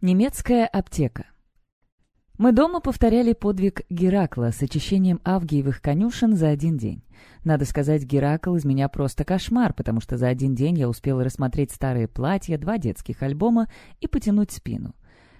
Немецкая аптека. Мы дома повторяли подвиг Геракла с очищением авгиевых конюшен за один день. Надо сказать, Геракл из меня просто кошмар, потому что за один день я успел рассмотреть старые платья, два детских альбома и потянуть спину.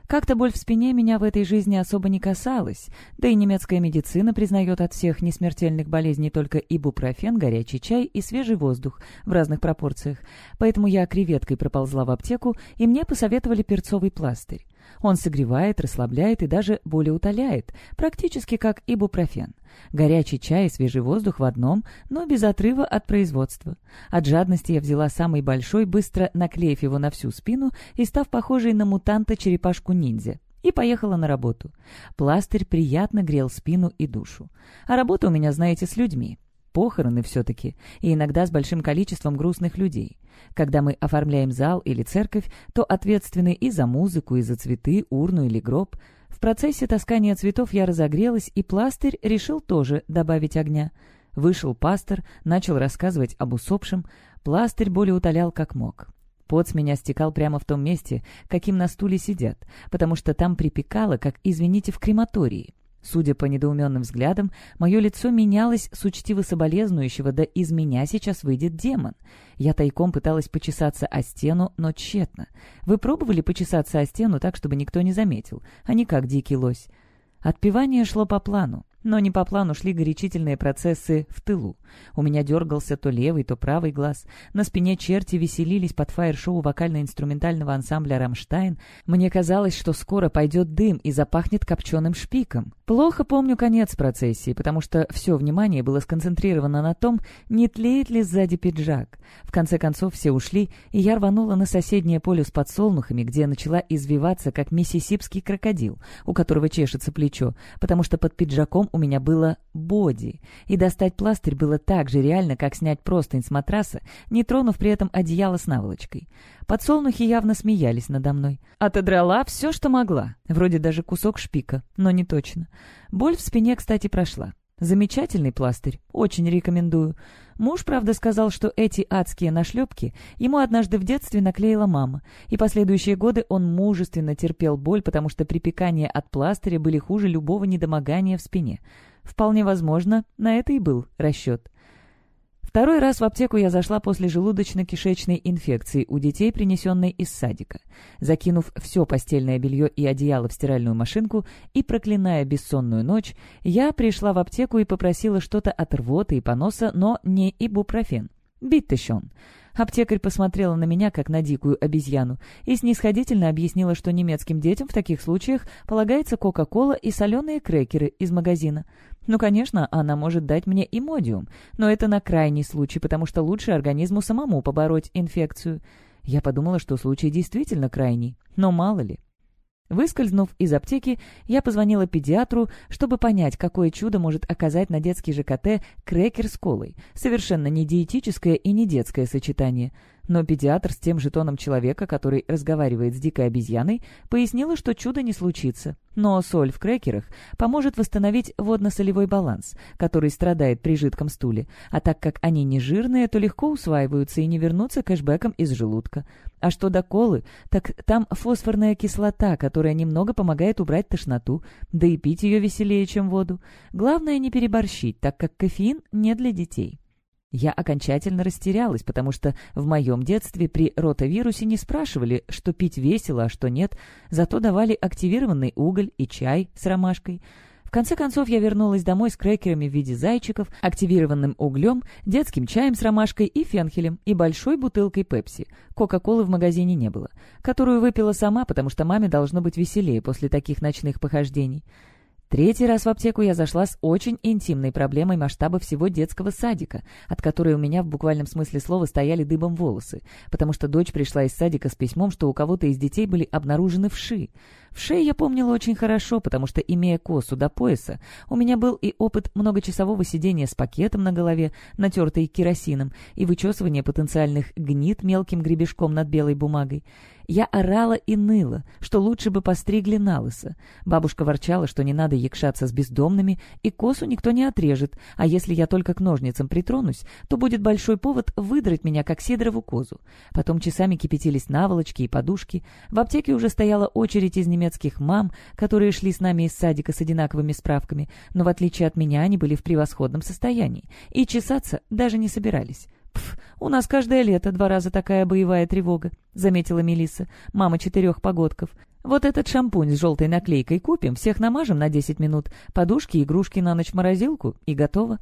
Как-то боль в спине меня в этой жизни особо не касалась, да и немецкая медицина признает от всех несмертельных болезней только ибупрофен, горячий чай и свежий воздух в разных пропорциях, поэтому я креветкой проползла в аптеку, и мне посоветовали перцовый пластырь. Он согревает, расслабляет и даже болеутоляет, практически как ибупрофен. Горячий чай и свежий воздух в одном, но без отрыва от производства. От жадности я взяла самый большой, быстро наклеив его на всю спину и став похожей на мутанта-черепашку-ниндзя и поехала на работу. Пластырь приятно грел спину и душу. А работа у меня, знаете, с людьми. Похороны все-таки, и иногда с большим количеством грустных людей. Когда мы оформляем зал или церковь, то ответственны и за музыку, и за цветы, урну или гроб. В процессе таскания цветов я разогрелась, и пластырь решил тоже добавить огня. Вышел пастор, начал рассказывать об усопшем. Пластырь более утолял как мог. Пот с меня стекал прямо в том месте, каким на стуле сидят, потому что там припекало, как, извините, в крематории. Судя по недоуменным взглядам, мое лицо менялось с учтиво соболезнующего, да из меня сейчас выйдет демон. Я тайком пыталась почесаться о стену, но тщетно. Вы пробовали почесаться о стену так, чтобы никто не заметил, а не как дикий лось? Отпевание шло по плану. Но не по плану шли горячительные процессы в тылу. У меня дергался то левый, то правый глаз. На спине черти веселились под фаер-шоу вокально-инструментального ансамбля «Рамштайн». Мне казалось, что скоро пойдет дым и запахнет копченым шпиком. Плохо помню конец процессии, потому что все внимание было сконцентрировано на том, не тлеет ли сзади пиджак. В конце концов все ушли, и я рванула на соседнее поле с подсолнухами, где начала извиваться, как миссисипский крокодил, у которого чешется плечо, потому что под пиджаком у меня было боди, и достать пластырь было так же реально, как снять простынь с матраса, не тронув при этом одеяло с наволочкой. Подсолнухи явно смеялись надо мной. Отодрала все, что могла, вроде даже кусок шпика, но не точно. Боль в спине, кстати, прошла. Замечательный пластырь, очень рекомендую. Муж, правда, сказал, что эти адские нашлепки ему однажды в детстве наклеила мама, и последующие годы он мужественно терпел боль, потому что припекания от пластыря были хуже любого недомогания в спине. Вполне возможно, на это и был расчет. Второй раз в аптеку я зашла после желудочно-кишечной инфекции у детей, принесенной из садика. Закинув все постельное белье и одеяло в стиральную машинку и проклиная бессонную ночь, я пришла в аптеку и попросила что-то от рвоты и поноса, но не ибупрофен. Биттещен. Аптекарь посмотрела на меня, как на дикую обезьяну, и снисходительно объяснила, что немецким детям в таких случаях полагается Кока-Кола и соленые крекеры из магазина. Ну, конечно, она может дать мне имодиум, но это на крайний случай, потому что лучше организму самому побороть инфекцию. Я подумала, что случай действительно крайний, но мало ли. Выскользнув из аптеки, я позвонила педиатру, чтобы понять, какое чудо может оказать на детский ЖКТ крекер с колой. Совершенно не диетическое и не детское сочетание. Но педиатр с тем же тоном человека, который разговаривает с дикой обезьяной, пояснила, что чудо не случится. Но соль в крекерах поможет восстановить водно-солевой баланс, который страдает при жидком стуле. А так как они не жирные, то легко усваиваются и не вернутся кэшбэком из желудка. А что до колы, так там фосфорная кислота, которая немного помогает убрать тошноту, да и пить ее веселее, чем воду. Главное не переборщить, так как кофеин не для детей. Я окончательно растерялась, потому что в моем детстве при ротавирусе не спрашивали, что пить весело, а что нет, зато давали активированный уголь и чай с ромашкой. В конце концов, я вернулась домой с крекерами в виде зайчиков, активированным углем, детским чаем с ромашкой и фенхелем и большой бутылкой пепси. Кока-колы в магазине не было, которую выпила сама, потому что маме должно быть веселее после таких ночных похождений. Третий раз в аптеку я зашла с очень интимной проблемой масштаба всего детского садика, от которой у меня в буквальном смысле слова стояли дыбом волосы, потому что дочь пришла из садика с письмом, что у кого-то из детей были обнаружены вши. В шее я помнила очень хорошо, потому что, имея косу до пояса, у меня был и опыт многочасового сидения с пакетом на голове, натертой керосином, и вычесывания потенциальных гнит мелким гребешком над белой бумагой. Я орала и ныла, что лучше бы постригли на лысо. Бабушка ворчала, что не надо якшаться с бездомными, и косу никто не отрежет, а если я только к ножницам притронусь, то будет большой повод выдрать меня, как седрову козу. Потом часами кипятились наволочки и подушки. В аптеке уже стояла очередь из немецких мам, которые шли с нами из садика с одинаковыми справками, но в отличие от меня они были в превосходном состоянии, и чесаться даже не собирались. «Пф, у нас каждое лето два раза такая боевая тревога», — заметила Мелисса, мама четырех погодков. «Вот этот шампунь с желтой наклейкой купим, всех намажем на десять минут, подушки, игрушки на ночь в морозилку, и готово».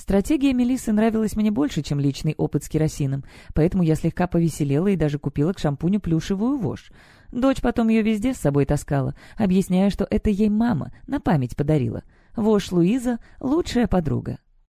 Стратегия Мелиссы нравилась мне больше, чем личный опыт с керосином, поэтому я слегка повеселела и даже купила к шампуню плюшевую вошь. Дочь потом ее везде с собой таскала, объясняя, что это ей мама на память подарила. Вошь Луиза — лучшая подруга.